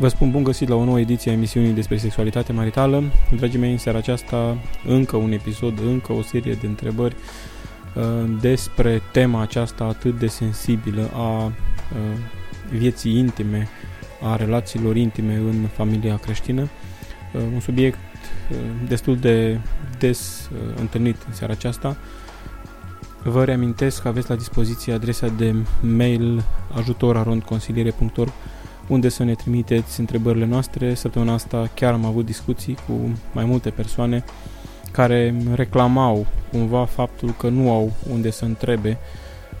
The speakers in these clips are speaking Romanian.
Vă spun bun găsit la o nouă ediție a emisiunii despre sexualitate maritală. Dragii mei, în seara aceasta încă un episod, încă o serie de întrebări uh, despre tema aceasta atât de sensibilă a uh, vieții intime, a relațiilor intime în familia creștină. Uh, un subiect destul de des întâlnit în seara aceasta. Vă reamintesc că aveți la dispoziție adresa de mail ajutorarondconsiliere.org unde să ne trimiteți întrebările noastre. Săptămâna asta chiar am avut discuții cu mai multe persoane care reclamau cumva faptul că nu au unde să întrebe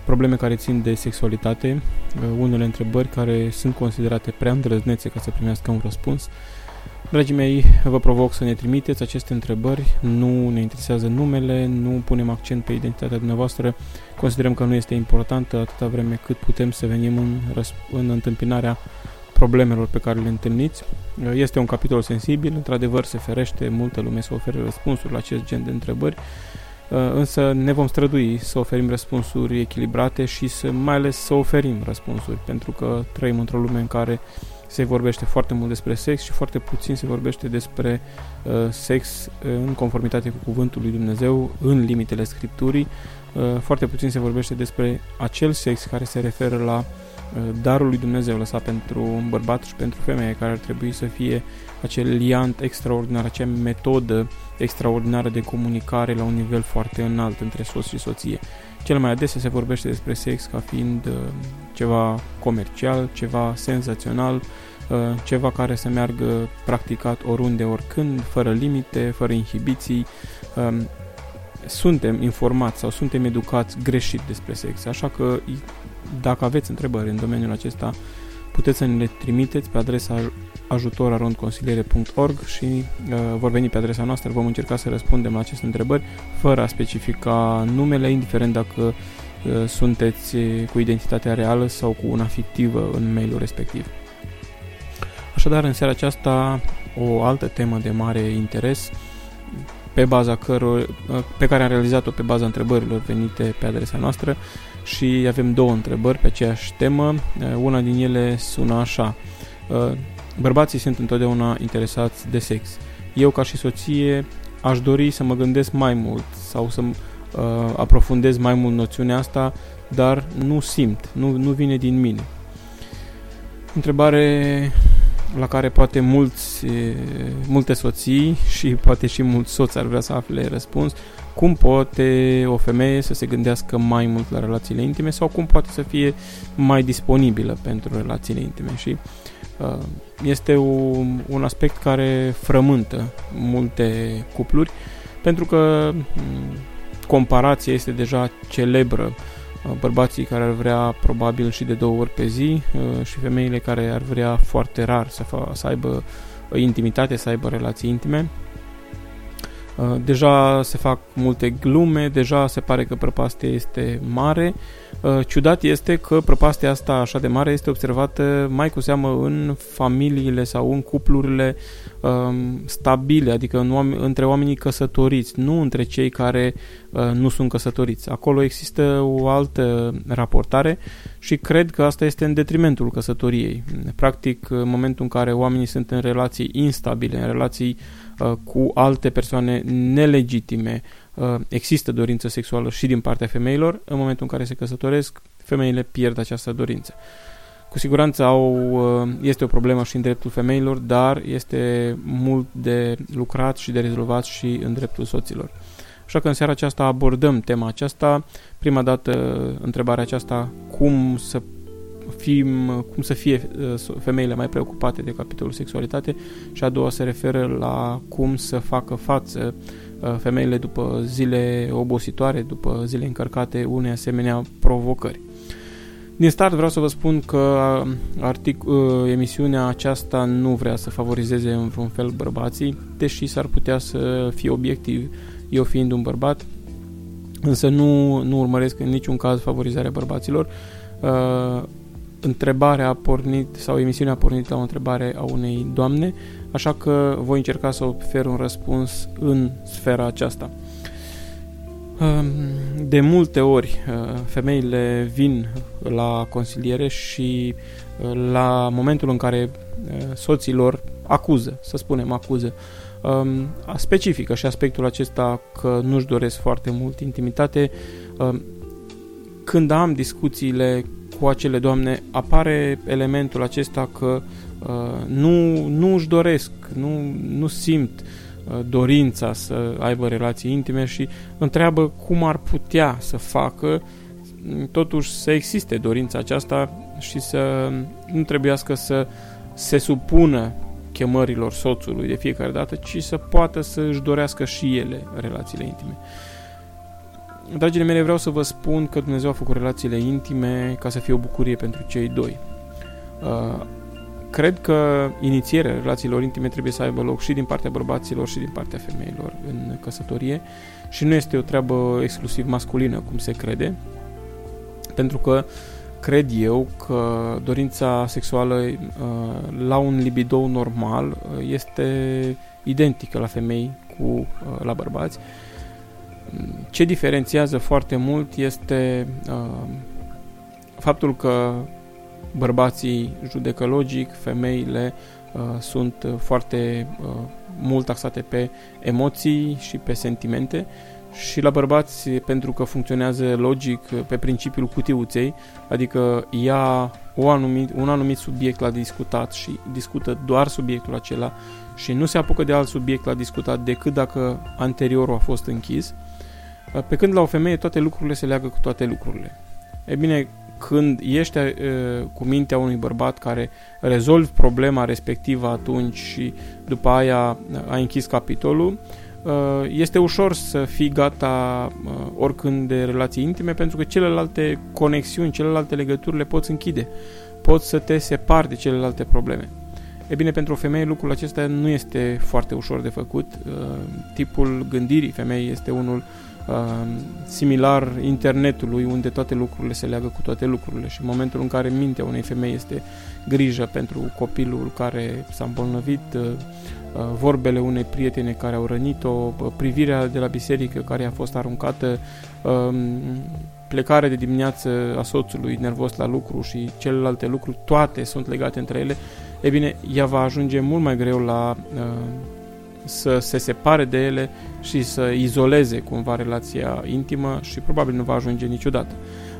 probleme care țin de sexualitate, uh, unele întrebări care sunt considerate prea îndrăznețe ca să primească un răspuns. Dragii mei, vă provoc să ne trimiteți aceste întrebări, nu ne interesează numele, nu punem accent pe identitatea dumneavoastră, considerăm că nu este importantă atâta vreme cât putem să venim în, în întâmpinarea problemelor pe care le întâlniți. Este un capitol sensibil, într-adevăr se ferește multă lume să ofere răspunsuri la acest gen de întrebări, însă ne vom strădui să oferim răspunsuri echilibrate și să, mai ales să oferim răspunsuri, pentru că trăim într-o lume în care se vorbește foarte mult despre sex și foarte puțin se vorbește despre uh, sex în conformitate cu cuvântul lui Dumnezeu, în limitele Scripturii. Uh, foarte puțin se vorbește despre acel sex care se referă la Uh, darul lui Dumnezeu lăsat pentru un bărbat și pentru femeie care ar trebui să fie acel liant extraordinar, acea metodă extraordinară de comunicare la un nivel foarte înalt între soț și soție. Cel mai adesea se vorbește despre sex ca fiind uh, ceva comercial, ceva senzațional, uh, ceva care să meargă practicat oriunde, oricând, fără limite, fără inhibiții. Um, suntem informați sau suntem educați greșit despre sex, așa că dacă aveți întrebări în domeniul acesta, puteți să ne le trimiteți pe adresa ajutorarondconsiliere.org și uh, vor veni pe adresa noastră, vom încerca să răspundem la aceste întrebări fără a specifica numele, indiferent dacă uh, sunteți cu identitatea reală sau cu una fictivă în mailul respectiv. Așadar, în seara aceasta, o altă temă de mare interes pe baza căro- uh, pe care am realizat-o pe baza întrebărilor venite pe adresa noastră și avem două întrebări pe aceeași temă. Uh, una din ele sună așa. Uh, bărbații sunt întotdeauna interesați de sex. Eu, ca și soție, aș dori să mă gândesc mai mult sau să uh, aprofundez mai mult noțiunea asta, dar nu simt, nu, nu vine din mine. Întrebare la care poate mulți, multe soții și poate și mulți soți ar vrea să afle răspuns, cum poate o femeie să se gândească mai mult la relațiile intime sau cum poate să fie mai disponibilă pentru relațiile intime. Și uh, este un, un aspect care frământă multe cupluri pentru că mm, comparația este deja celebră. Uh, bărbații care ar vrea probabil și de două ori pe zi uh, și femeile care ar vrea foarte rar să, fa- să aibă intimitate, să aibă relații intime. Uh, deja se fac multe glume, deja se pare că prăpastia este mare. Uh, ciudat este că prăpastia asta așa de mare este observată mai cu seamă în familiile sau în cuplurile um, stabile, adică în oameni, între oamenii căsătoriți, nu între cei care uh, nu sunt căsătoriți. Acolo există o altă raportare și cred că asta este în detrimentul căsătoriei. Practic, în momentul în care oamenii sunt în relații instabile, în relații Uh, cu alte persoane nelegitime uh, există dorință sexuală și din partea femeilor, în momentul în care se căsătoresc, femeile pierd această dorință. Cu siguranță au, uh, este o problemă și în dreptul femeilor, dar este mult de lucrat și de rezolvat și în dreptul soților. Așa că în seara aceasta abordăm tema aceasta. Prima dată întrebarea aceasta, cum să fim, cum să fie uh, femeile mai preocupate de capitolul sexualitate și a doua se referă la cum să facă față uh, femeile după zile obositoare, după zile încărcate unei asemenea provocări. Din start vreau să vă spun că uh, artic, emisiunea aceasta nu vrea să favorizeze în vreun fel bărbații, deși s-ar putea să fie obiectiv eu fiind un bărbat, însă nu, nu urmăresc în niciun caz favorizarea bărbaților întrebarea a pornit sau emisiunea a pornit la o întrebare a unei doamne, așa că voi încerca să ofer un răspuns în sfera aceasta. De multe ori femeile vin la consiliere și la momentul în care soții lor acuză, să spunem acuză, specifică și aspectul acesta că nu-și doresc foarte mult intimitate, când am discuțiile cu acele doamne, apare elementul acesta că nu, nu își doresc, nu, nu simt Uh, dorința să aibă relații intime și întreabă cum ar putea să facă mm, totuși să existe dorința aceasta și să nu trebuiască să se supună chemărilor soțului de fiecare dată, ci să poată să își dorească și ele relațiile intime. Dragile mele, vreau să vă spun că Dumnezeu a făcut relațiile intime ca să fie o bucurie pentru cei doi. Uh, Cred că inițierea relațiilor intime trebuie să aibă loc și din partea bărbaților și din partea femeilor în căsătorie și nu este o treabă exclusiv masculină, cum se crede, pentru că cred eu că dorința sexuală uh, la un libido normal uh, este identică la femei cu uh, la bărbați. Ce diferențiază foarte mult este faptul că bărbații judecă logic, femeile uh, sunt uh, foarte uh, mult axate pe emoții și pe sentimente și la bărbați, pentru că funcționează logic uh, pe principiul cutiuței, adică ia o anumit, un anumit subiect la discutat și discută doar subiectul acela și nu se apucă de alt subiect la discutat decât dacă anteriorul a fost închis, uh, pe când la o femeie toate lucrurile se leagă cu toate lucrurile. E bine, când ești uh, cu mintea unui bărbat care rezolvi problema respectivă atunci și după aia ai închis capitolul, uh, este ușor să fii gata uh, oricând de relații intime pentru că celelalte conexiuni, celelalte legături le poți închide. Poți să te separi de celelalte probleme. E bine, pentru o femeie lucrul acesta nu este foarte ușor de făcut. Tipul gândirii femeii este unul uh, Um, similar internetului, unde toate lucrurile se leagă cu toate lucrurile și în momentul în care mintea unei femei este grijă pentru copilul care s-a îmbolnăvit, uh, uh, vorbele unei prietene care au rănit-o, uh, privirea de la biserică care a fost aruncată, um, plecare de dimineață a soțului nervos la lucru și celelalte lucruri, toate sunt legate între ele, e bine, ea va ajunge mult mai greu la să se separe de ele și să izoleze cumva relația intimă și probabil nu va ajunge niciodată.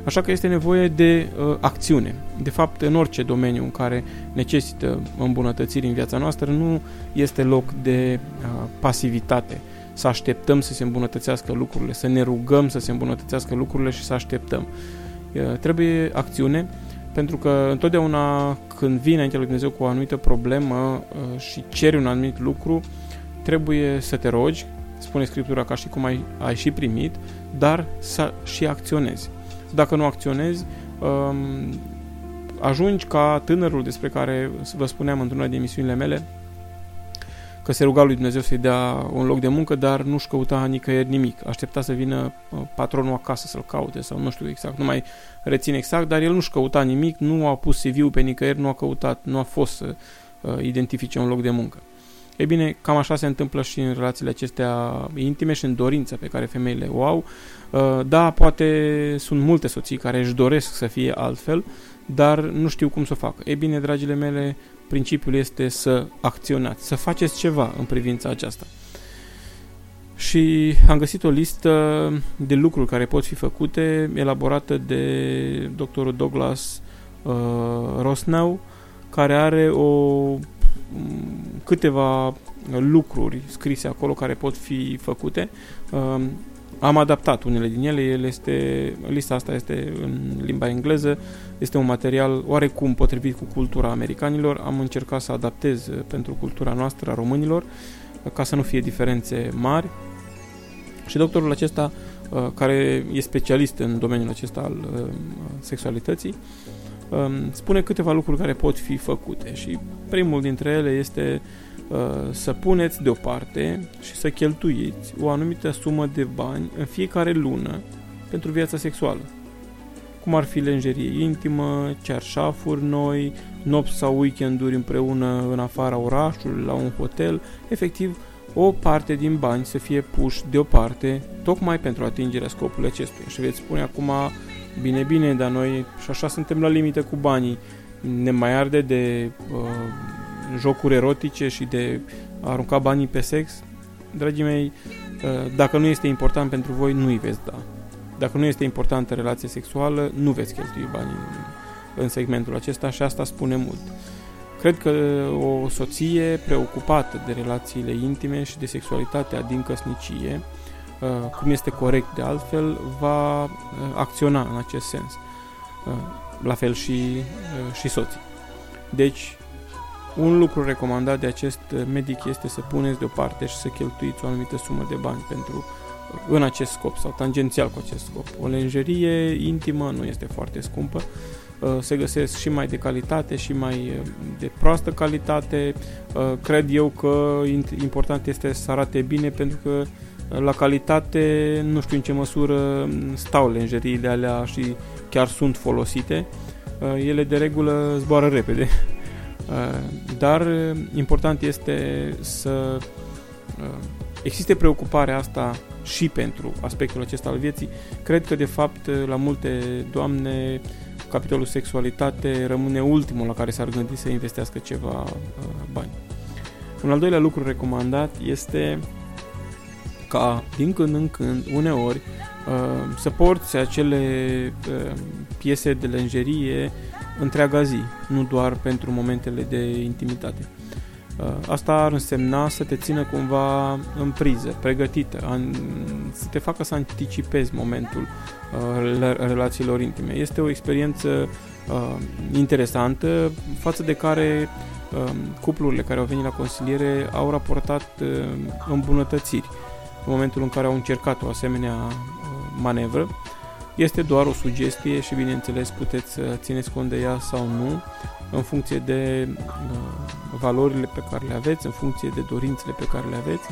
Așa că este nevoie de uh, acțiune. De fapt, în orice domeniu în care necesită îmbunătățiri în viața noastră, nu este loc de uh, pasivitate. Să așteptăm să se îmbunătățească lucrurile, să ne rugăm să se îmbunătățească lucrurile și să așteptăm. Uh, trebuie acțiune, pentru că întotdeauna când vine înainte lui Dumnezeu cu o anumită problemă uh, și ceri un anumit lucru, uh, trebuie să te rogi, spune Scriptura ca și cum ai, ai și primit, dar să și acționezi. Dacă nu acționezi, um, ajungi ca tânărul despre care vă spuneam într-una din emisiunile mele, că se ruga lui Dumnezeu să-i dea un loc de muncă, dar nu-și căuta nicăieri nimic. Aștepta să vină uh, patronul acasă să-l caute sau nu știu exact, nu mai rețin exact, dar el nu-și căuta nimic, nu a pus CV-ul pe nicăieri, nu a căutat, nu a fost să uh, identifice un loc de muncă. E bine, cam așa se întâmplă și în relațiile acestea intime și în dorința pe care femeile o au. Uh, da, poate sunt multe soții care își doresc să fie altfel, dar nu știu cum să o facă. E bine, dragile mele, principiul este să acționați, să faceți ceva în privința aceasta. Și am găsit o listă de lucruri care pot fi făcute, elaborată de doctorul Douglas uh, Rosnau, care are o câteva lucruri scrise acolo care pot fi făcute. Um, am adaptat unele din ele, ele este, lista asta este în limba engleză, este un material oarecum potrivit cu cultura americanilor. Am încercat să adaptez pentru cultura noastră a românilor, ca să nu fie diferențe mari. Și doctorul acesta, uh, care e specialist în domeniul acesta al uh, sexualității, um, spune câteva lucruri care pot fi făcute și primul dintre ele este uh, să puneți deoparte și să cheltuiți o anumită sumă de bani în fiecare lună pentru viața sexuală. Cum ar fi lenjerie intimă, cearșafuri noi, nopți sau weekenduri împreună în afara orașului, la un hotel, efectiv o parte din bani să fie puși deoparte tocmai pentru atingerea scopului acestuia. Și veți spune acum, bine, bine, dar noi și așa suntem la limită cu banii, ne mai arde de uh, jocuri erotice și de a arunca banii pe sex? Dragii mei, uh, dacă nu este important pentru voi, nu-i veți da. Dacă nu este importantă relația sexuală, nu veți cheltui bani în, în segmentul acesta și asta spune mult. Cred că o soție preocupată de relațiile intime și de sexualitatea din căsnicie, uh, cum este corect de altfel, va uh, acționa în acest sens. Uh, la fel și, și soții. Deci, un lucru recomandat de acest medic este să puneți deoparte și să cheltuiți o anumită sumă de bani pentru în acest scop sau tangențial cu acest scop. O lenjerie intimă nu este foarte scumpă, uh, se găsesc și mai de calitate și mai uh, de proastă calitate. Uh, cred eu că important este să arate bine pentru că la calitate nu știu în ce măsură stau lenjeriile alea și chiar sunt folosite. Ele de regulă zboară repede. Dar important este să existe preocuparea asta și pentru aspectul acesta al vieții. Cred că, de fapt, la multe doamne, capitolul sexualitate rămâne ultimul la care s-ar gândi să investească ceva uh, bani. Un al doilea lucru recomandat este ca din când în când, uneori, uh, să porți acele uh, piese de lenjerie întreaga zi, nu doar pentru momentele de intimitate. Uh, asta ar însemna să te țină cumva în priză, pregătită, să te facă să anticipezi momentul uh, relațiilor intime. Este o experiență uh, interesantă față de care cuplurile care au venit la consiliere au raportat îmbunătățiri în momentul în care au încercat o asemenea manevră. Este doar o sugestie și bineînțeles puteți să țineți cont de ea sau nu în funcție de uh, valorile pe care le aveți, în funcție de dorințele pe care le aveți.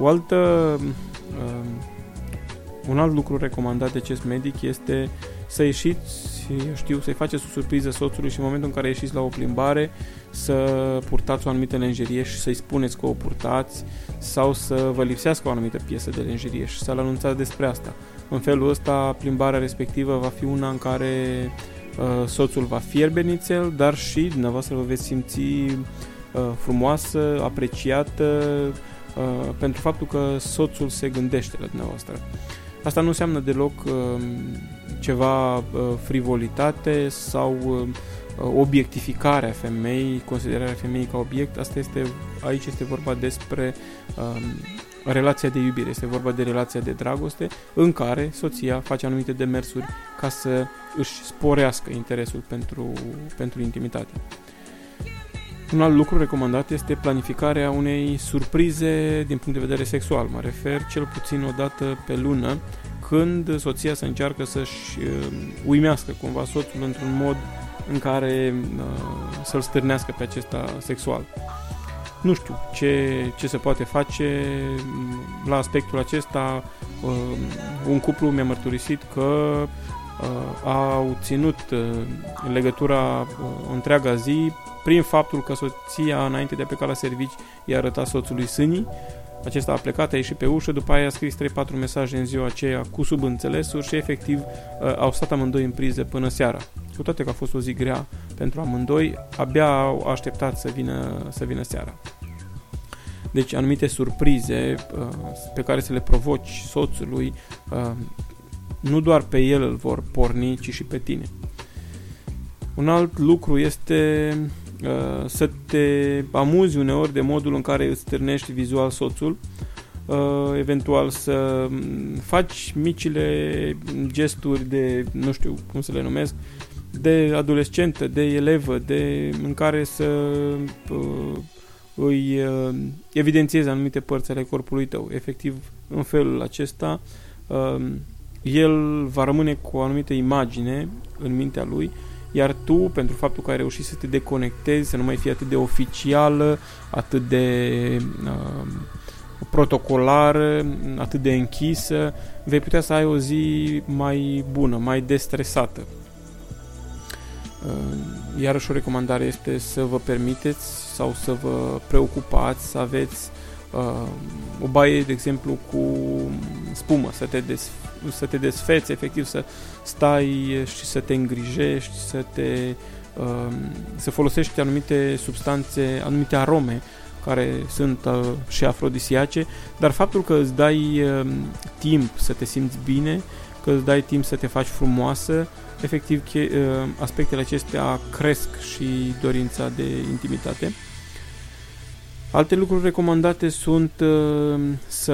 O altă, uh, un alt lucru recomandat de acest medic este să ieșiți, eu știu, să-i faceți o surpriză soțului și în momentul în care ieșiți la o plimbare să purtați o anumită lenjerie și să-i spuneți că o purtați sau să vă lipsească o anumită piesă de lenjerie și să-l anunțați despre asta. În felul ăsta, plimbarea respectivă va fi una în care Uh, soțul va fierbe nițel, dar și dumneavoastră vă veți simți uh, frumoasă, apreciată uh, pentru faptul că soțul se gândește la dumneavoastră. Asta nu înseamnă deloc ceva frivolitate sau obiectificarea femeii, considerarea femeii ca obiect. Asta este, aici este vorba despre relația de iubire, este vorba de relația de dragoste în care soția face anumite demersuri ca să își sporească interesul pentru, pentru intimitate. Un alt lucru recomandat este planificarea unei surprize din punct de vedere sexual. Mă refer cel puțin o dată pe lună când soția să încearcă să-și uh, uimească cumva soțul într-un mod în care uh, să-l stârnească pe acesta sexual nu știu ce, ce se poate face la aspectul acesta. Uh, un cuplu mi-a mărturisit că uh, au ținut uh, legătura întreaga zi prin faptul că soția, înainte de a pleca la servici, i-a arătat soțului sânii. Acesta a plecat, a ieșit pe ușă, după aia a scris 3-4 mesaje în ziua aceea cu subînțelesuri și efectiv au stat amândoi în priză până seara. Cu toate că a fost o zi grea pentru amândoi, abia au așteptat să vină, să vină seara. Deci anumite surprize uh, pe care să le provoci soțului, uh, nu doar pe el îl vor porni, ci și pe tine. Un alt lucru este uh, să te amuzi uneori de modul în care îți stârnești vizual soțul, uh, eventual să mm, faci micile gesturi de, nu știu cum să le numesc, de adolescentă, de elevă, de în care să uh, îi uh, evidențiezi anumite părți ale corpului tău. Efectiv, în felul acesta, uh, el va rămâne cu o anumită imagine în mintea lui, iar tu, pentru faptul că ai reușit să te deconectezi, să nu mai fii atât de oficială, atât de uh, protocolară, atât de închisă, vei putea să ai o zi mai bună, mai destresată. Uh, iarăși o recomandare este să vă permiteți sau să vă preocupați, să aveți uh, o baie, de exemplu, cu spumă, să te, des, să te desfeți, efectiv să stai și să te îngrijești, să te uh, să folosești anumite substanțe, anumite arome care sunt uh, și afrodisiace, dar faptul că îți dai uh, timp să te simți bine, că îți dai timp să te faci frumoasă, efectiv uh, aspectele acestea cresc și dorința de intimitate. Alte lucruri recomandate sunt uh, să,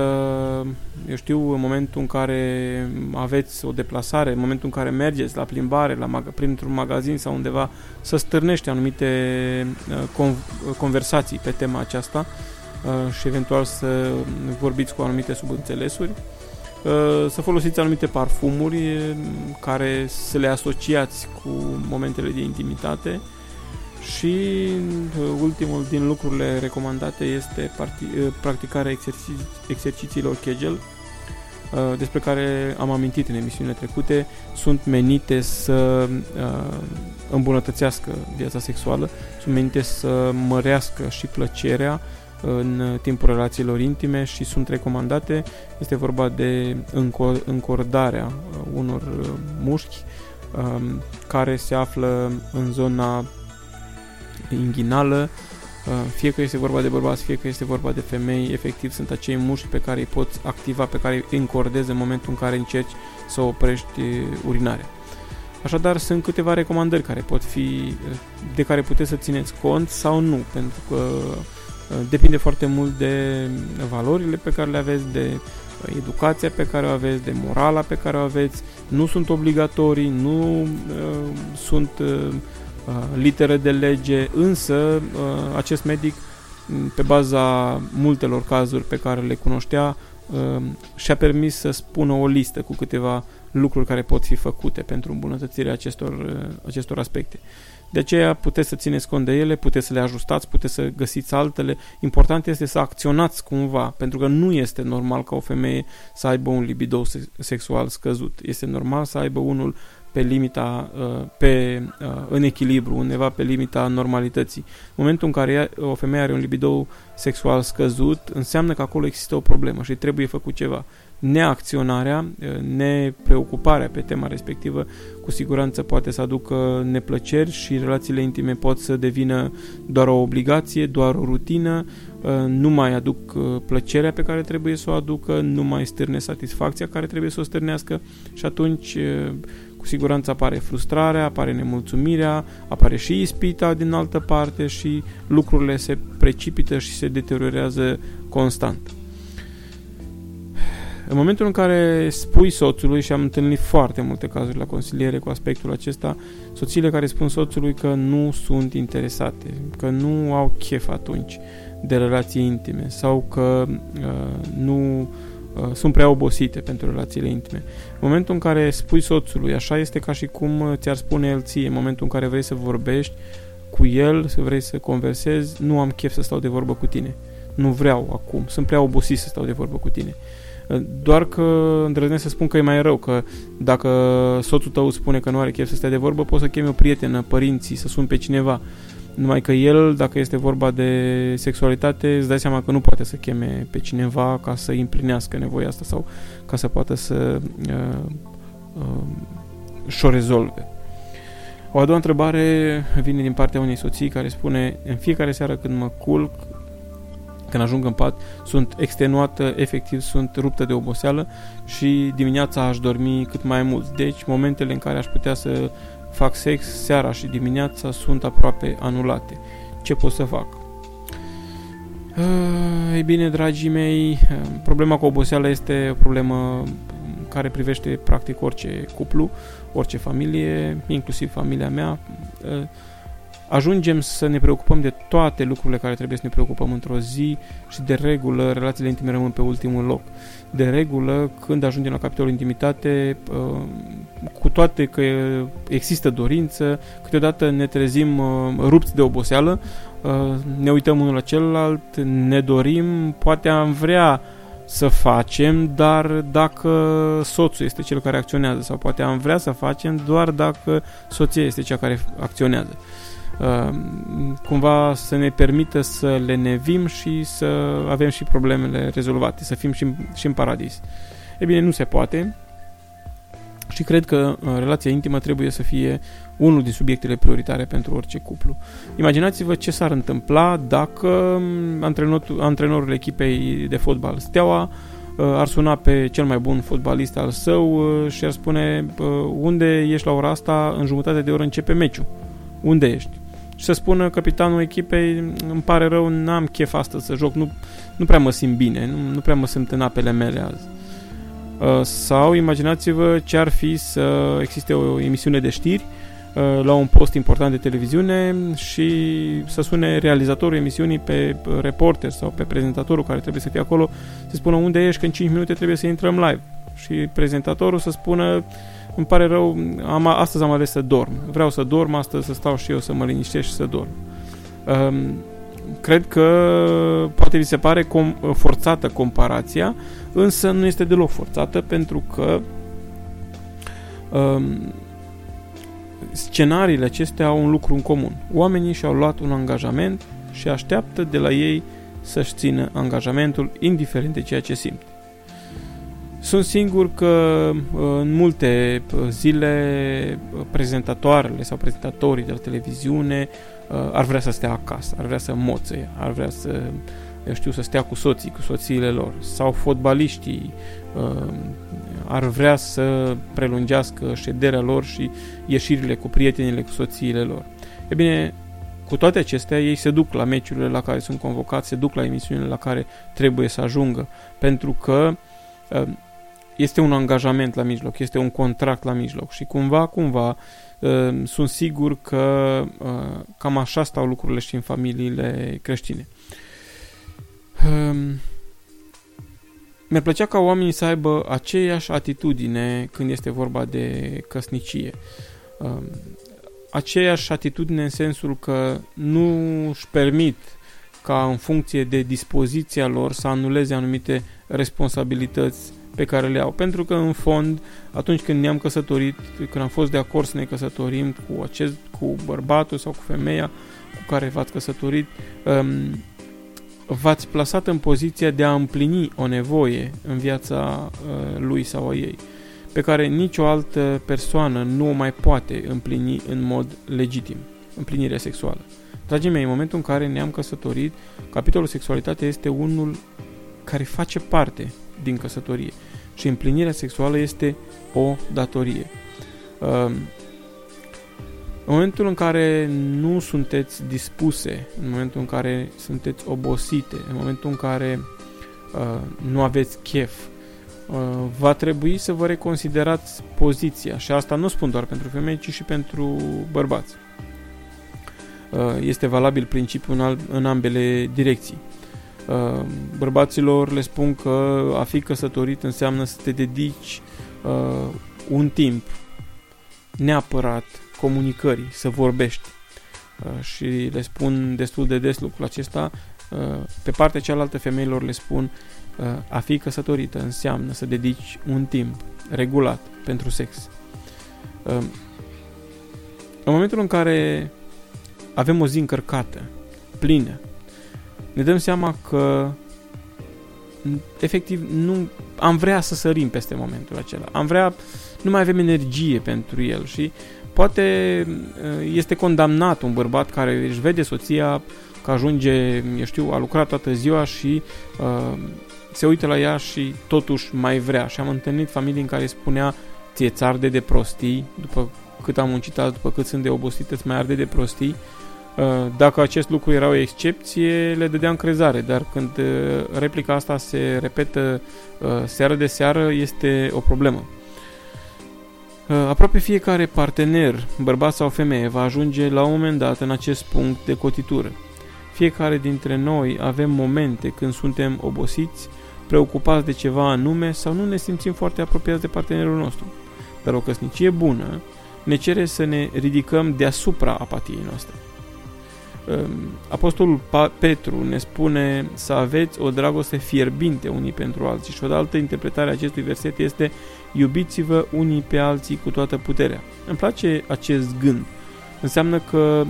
eu știu, în momentul în care aveți o deplasare, în momentul în care mergeți la plimbare, la mag- printr-un magazin sau undeva, să stârnește anumite uh, conversații pe tema aceasta uh, și eventual să vorbiți cu anumite subînțelesuri, să folosiți anumite parfumuri care să le asociați cu momentele de intimitate, și uh, ultimul din lucrurile recomandate este uh, practicarea exerci- exercițiilor Kegel, uh, despre care am amintit în emisiunile trecute, sunt menite să îmbunătățească viața sexuală, sunt menite să mărească și plăcerea în timpul relațiilor intime și sunt recomandate. Este vorba de încordarea unor mușchi um, care se află în zona inghinală, uh, fie că este vorba de bărbați, fie că este vorba de femei, efectiv sunt acei mușchi pe care îi poți activa, pe care îi încordezi în momentul în care încerci să oprești uh, urinarea. Așadar, sunt câteva recomandări care pot fi, uh, de care puteți să țineți cont sau nu, pentru că depinde foarte mult de valorile pe care le aveți, de educația pe care o aveți, de morala pe care o aveți. Nu sunt obligatorii, nu uh, sunt uh, Uh, litere de lege, însă uh, acest medic, mm, pe baza multelor cazuri pe care le cunoștea, uh, și-a permis să spună o listă cu câteva lucruri care pot fi făcute pentru îmbunătățirea acestor, acestor aspecte. De aceea puteți să țineți cont de ele, puteți să le ajustați, puteți să găsiți altele. Important este să acționați cumva, pentru că nu este normal ca o femeie să aibă un libido sexual scăzut. Este normal să aibă unul pe limita, uh, pe, uh, în echilibru, undeva pe limita normalității. În momentul în care o femeie are un libido sexual scăzut, înseamnă că acolo există o problemă și trebuie făcut ceva. Neacționarea, uh, nepreocuparea pe tema respectivă, cu siguranță poate să aducă neplăceri și relațiile intime pot să devină doar o obligație, doar o rutină, nu mai aduc plăcerea pe care trebuie să o aducă, nu mai stârne satisfacția care trebuie să o stârnească și atunci cu siguranță apare frustrarea, apare nemulțumirea, apare și ispita din altă parte și lucrurile se precipită și se deteriorează constant. În momentul în care spui soțului, și am întâlnit foarte multe cazuri la consiliere cu aspectul acesta, soțiile care spun soțului că nu sunt interesate, că nu au chef atunci de relații intime sau că uh, nu Uh, sunt prea obosite pentru relațiile intime. În momentul în care spui soțului, așa este ca și cum uh, ți-ar spune el ție, în momentul în care vrei să vorbești cu el, să vrei să conversezi, nu am chef să stau de vorbă cu tine. Nu vreau acum, sunt prea obosit să stau de vorbă cu tine. Uh, doar că îndrăznesc să spun că e mai rău, că dacă soțul tău spune că nu are chef să stea de vorbă, poți să chemi o prietenă, părinții, să sun pe cineva. Numai că el, dacă este vorba de sexualitate, îți dai seama că nu poate să cheme pe cineva ca să împlinească nevoia asta sau ca să poată să uh, uh, și-o rezolve. O a doua întrebare vine din partea unei soții care spune în fiecare seară când mă culc, când ajung în pat, sunt extenuată, efectiv sunt ruptă de oboseală și dimineața aș dormi cât mai mult. Deci momentele în care aș putea să fac sex seara și dimineața sunt aproape anulate. Ce pot să fac? Ei bine, dragii mei, problema cu oboseala este o problemă care privește practic orice cuplu, orice familie, inclusiv familia mea ajungem să ne preocupăm de toate lucrurile care trebuie să ne preocupăm într-o zi și de regulă relațiile intime rămân pe ultimul loc. De regulă, când ajungem la capitolul intimitate, uh, cu toate că există dorință, câteodată ne trezim uh, rupți de oboseală, uh, ne uităm unul la celălalt, ne dorim, poate am vrea să facem, dar dacă soțul este cel care acționează sau poate am vrea să facem doar dacă soția este cea care acționează. uh, cumva să ne permită să le nevim și să avem și problemele rezolvate, să fim și, și în paradis. E bine, nu se poate și cred că uh, relația intimă trebuie să fie unul din subiectele prioritare pentru orice cuplu. Imaginați-vă ce s-ar întâmpla dacă um, antrenorul, antrenorul echipei de fotbal Steaua uh, ar suna pe cel mai bun fotbalist al său uh, și ar spune unde ești la ora asta, în jumătate de oră începe meciul. Unde ești? Și să spună capitanul echipei, îmi pare rău, n-am chef astăzi să joc, nu, nu prea mă simt bine, nu, nu prea mă simt în apele mele azi. Uh, sau imaginați-vă ce ar fi să existe o emisiune de știri uh, la un post important de televiziune și să sune realizatorul emisiunii pe reporter sau pe prezentatorul care trebuie să fie acolo să spună unde ești, că în 5 minute trebuie să intrăm live și prezentatorul să spună îmi pare rău, am, astăzi am ales să dorm. Vreau să dorm astăzi, să stau și eu să mă liniștesc și să dorm. Um, cred că poate vi se pare com- forțată comparația, însă nu este deloc forțată pentru că um, scenariile acestea au un lucru în comun. Oamenii și-au luat un angajament și așteaptă de la ei să-și țină angajamentul, indiferent de ceea ce simt. Sunt singur că uh, în multe uh, zile uh, prezentatoarele sau prezentatorii de la televiziune ar vrea să stea acasă, ar vrea să moțe, ar vrea să, eu știu, să stea cu soții, cu soțiile lor, sau fotbaliștii ar vrea să prelungească șederea lor și ieșirile cu prietenile, cu soțiile lor. E bine, cu toate acestea, ei se duc la meciurile la care sunt convocați, se duc la emisiunile la care trebuie să ajungă, pentru că este un angajament la mijloc, este un contract la mijloc și cumva, cumva, uh, sunt sigur că uh, cam așa stau lucrurile și în familiile creștine. Um, mi-ar plăcea ca oamenii să aibă aceeași atitudine când este vorba de căsnicie. Um, aceeași atitudine în sensul că nu își permit ca în funcție de dispoziția lor să anuleze anumite responsabilități pe care le au. Pentru că, în fond, atunci când ne-am căsătorit, când am fost de acord să ne căsătorim cu, acest, cu bărbatul sau cu femeia cu care v-ați căsătorit, um, v-ați plasat în poziția de a împlini o nevoie în viața uh, lui sau a ei, pe care nicio altă persoană nu o mai poate împlini în mod legitim, împlinirea sexuală. Dragii mei, în momentul în care ne-am căsătorit, capitolul sexualitate este unul care face parte din căsătorie. Și împlinirea sexuală este o datorie. Um, în momentul în care nu sunteți dispuse, în momentul în care sunteți obosite, în momentul în care uh, nu aveți chef, uh, va trebui să vă reconsiderați poziția. Și asta nu spun doar pentru femei, ci și pentru bărbați. Uh, este valabil principiul în ambele direcții. Uh, bărbaților le spun că a fi căsătorit înseamnă să te dedici uh, un timp neapărat comunicării, să vorbești. Uh, și le spun destul de des lucrul acesta. Pe partea cealaltă femeilor le spun a fi căsătorită înseamnă să dedici un timp regulat pentru sex. În momentul în care avem o zi încărcată, plină, ne dăm seama că efectiv nu am vrea să sărim peste momentul acela. Am vrea, nu mai avem energie pentru el și poate uh, este condamnat un bărbat care își vede soția că ajunge, eu știu, a lucrat toată ziua și uh, se uită la ea și totuși mai vrea. Și am întâlnit familii în care spunea ție ți arde de prostii, după cât am muncit după cât sunt de obosit, îți mai arde de prostii Uh, dacă acest lucru era o excepție, le dădeam crezare, dar când uh, replica asta se repetă uh, seară de seară, este o problemă. Aproape fiecare partener, bărbat sau femeie, va ajunge la un moment dat în acest punct de cotitură. Fiecare dintre noi avem momente când suntem obosiți, preocupați de ceva anume sau nu ne simțim foarte apropiați de partenerul nostru. Dar o căsnicie bună ne cere să ne ridicăm deasupra apatiei noastre. Ehm, Apostolul Petru ne spune să aveți o dragoste fierbinte unii pentru alții și o altă interpretare a acestui verset este iubiți-vă unii pe alții cu toată puterea. Îmi place acest gând. Înseamnă că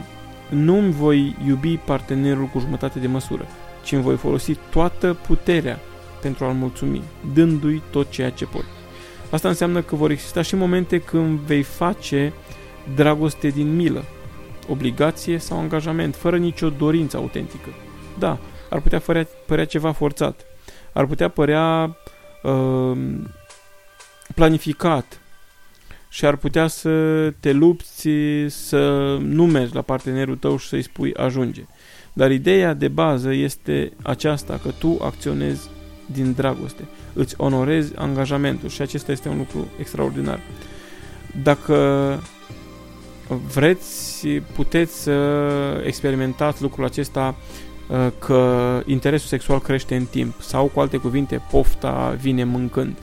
nu îmi voi iubi partenerul cu jumătate de măsură, ci îmi voi folosi toată puterea pentru a-l mulțumi, dându-i tot ceea ce pot. Asta înseamnă că vor exista și momente când vei face dragoste din milă, obligație sau angajament, fără nicio dorință autentică. Da, ar putea părea, părea ceva forțat, ar putea părea uh, planificat și ar putea să te lupți să nu mergi la partenerul tău și să-i spui ajunge. Dar ideea de bază este aceasta, că tu acționezi din dragoste, îți onorezi angajamentul și acesta este un lucru extraordinar. Dacă vreți, puteți să experimentați lucrul acesta uh, că interesul sexual crește în timp sau, cu alte cuvinte, pofta vine mâncând.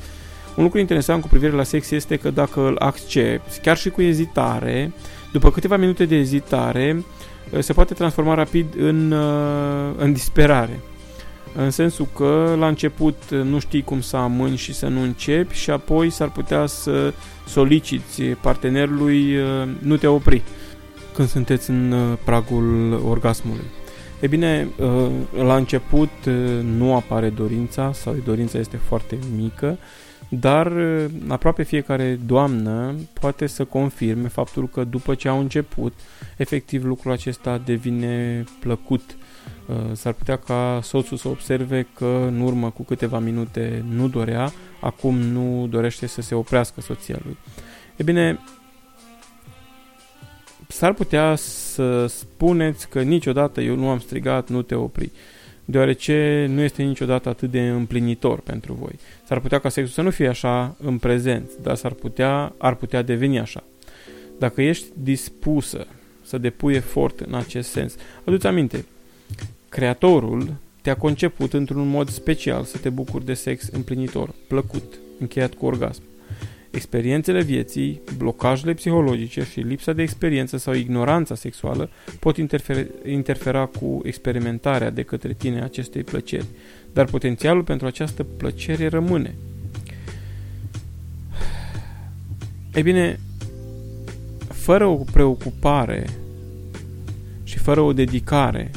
Un lucru interesant cu privire la sex este că dacă îl accepti, chiar și cu ezitare, după câteva minute de ezitare, uh, se poate transforma rapid în, uh, în disperare. În sensul că la început nu știi cum să amâni și să nu începi și apoi s-ar putea să soliciți partenerului nu te opri când sunteți în pragul orgasmului. E bine, la început nu apare dorința sau dorința este foarte mică, dar aproape fiecare doamnă poate să confirme faptul că după ce au început, efectiv lucrul acesta devine plăcut Uh, s-ar putea ca soțul să observe că în urmă cu câteva minute nu dorea, acum nu dorește să se oprească soția lui. E bine, s-ar putea să spuneți că niciodată eu nu am strigat, nu te opri, deoarece nu este niciodată atât de împlinitor pentru voi. S-ar putea ca sexul să nu fie așa în prezent, dar s-ar putea, ar putea deveni așa. Dacă ești dispusă să depui efort în acest sens, aduți aminte, Creatorul te-a conceput într-un mod special să te bucuri de sex împlinitor, plăcut, încheiat cu orgasm. Experiențele vieții, blocajele psihologice și lipsa de experiență sau ignoranța sexuală pot interfera, interfera cu experimentarea de către tine acestei plăceri, dar potențialul pentru această plăcere rămâne. Ei bine, fără o preocupare și fără o dedicare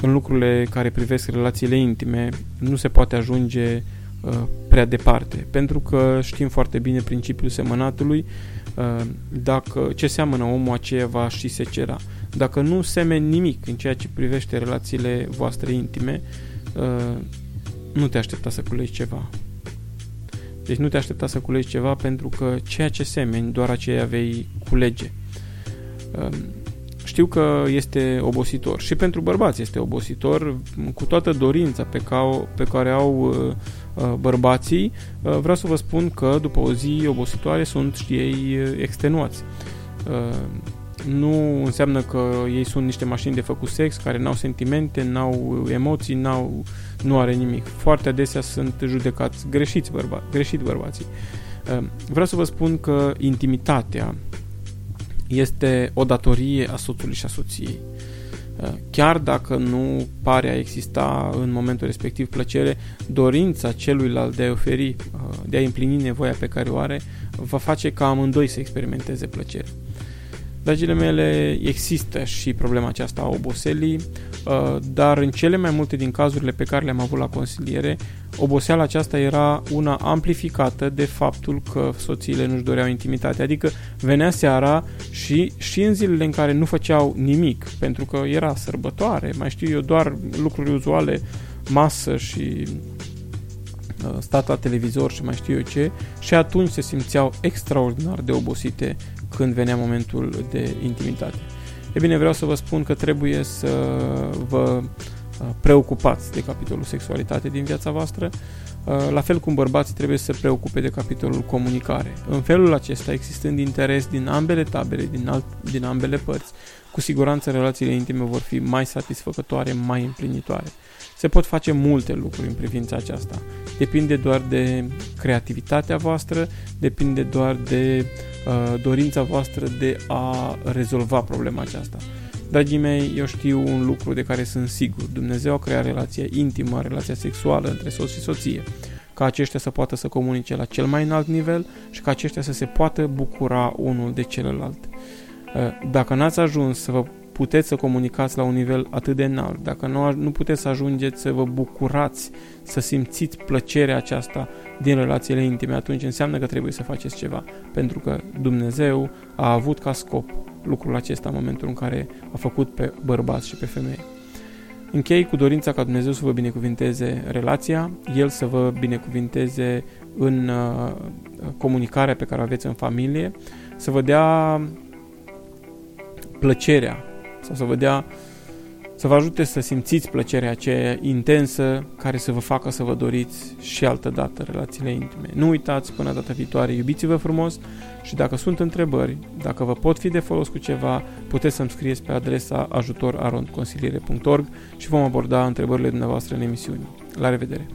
în lucrurile care privesc relațiile intime nu se poate ajunge uh, prea departe, pentru că știm foarte bine principiul semănatului, uh, dacă ce seamănă omul aceea va și se cera. Dacă nu semeni nimic în ceea ce privește relațiile voastre intime, uh, nu te aștepta să culegi ceva. Deci nu te aștepta să culegi ceva pentru că ceea ce semeni, doar aceea vei culege. Uh, știu că este obositor și pentru bărbați este obositor cu toată dorința pe, ca, pe care au uh, uh, bărbații. Uh, vreau să vă spun că după o zi obositoare sunt și ei extenuați. Nu înseamnă că ei sunt niște mașini de făcut sex care n-au sentimente, n-au emoții, n-au, nu are nimic. Foarte adesea sunt judecați greșiți bărba, greșit bărbații. Vreau să vă spun că intimitatea este o datorie a soțului și a soției. Uh, chiar dacă nu pare a exista în momentul respectiv plăcere, dorința celuilalt de a oferi, uh, de a împlini nevoia pe care o are, va face ca amândoi să experimenteze plăcere. Dragile mele, există și problema aceasta a oboselii, uh, dar în cele mai multe din cazurile pe care le-am avut la consiliere, oboseala aceasta era una amplificată de faptul că soțiile nu-și doreau intimitate. Adică venea seara și, și în zilele în care nu făceau nimic, pentru că era sărbătoare, mai știu eu, doar lucruri uzuale, masă și uh, stat la televizor și mai știu eu ce, și atunci se simțeau extraordinar de obosite când venea momentul de intimitate. E bine, vreau să vă spun că trebuie să vă uh, preocupați de capitolul sexualitate din viața voastră, uh, la fel cum bărbații trebuie să se preocupe de capitolul comunicare. În felul acesta, existând interes din ambele tabere, din, alt, din ambele părți, cu siguranță relațiile intime vor fi mai satisfăcătoare, mai împlinitoare. Se pot face multe lucruri în privința aceasta. Depinde doar de creativitatea voastră, depinde doar de uh, dorința voastră de a rezolva problema aceasta. Dragii mei, eu știu un lucru de care sunt sigur. Dumnezeu a creat relația intimă, relația sexuală între soț și soție, ca aceștia să poată să comunice la cel mai înalt nivel și ca aceștia să se poată bucura unul de celălalt. Uh, dacă n-ați ajuns să vă puteți să comunicați la un nivel atât de înalt, dacă nu, nu puteți să ajungeți să vă bucurați, să simțiți plăcerea aceasta din relațiile intime, atunci înseamnă că trebuie să faceți ceva, pentru că Dumnezeu a avut ca scop lucrul acesta în momentul în care a făcut pe bărbați și pe femei. Închei cu dorința ca Dumnezeu să vă binecuvinteze relația, El să vă binecuvinteze în uh, comunicarea pe care o aveți în familie, să vă dea plăcerea sau să vă dea să vă ajute să simțiți plăcerea aceea intensă care să vă facă să vă doriți și altă dată relațiile intime. Nu uitați până data viitoare, iubiți-vă frumos și dacă sunt întrebări, dacă vă pot fi de folos cu ceva, puteți să-mi scrieți pe adresa ajutorarondconsiliere.org și vom aborda întrebările dumneavoastră în emisiuni. La revedere!